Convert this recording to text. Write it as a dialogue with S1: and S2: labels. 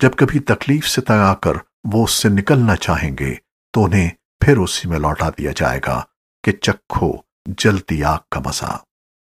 S1: जब कभी तकलीफ़ से तंगाकर वो उससे निकलना चाहेंगे तो उन्हें फिर उसी में लौटा दिया जाएगा कि चखो जलती आग का मज़ा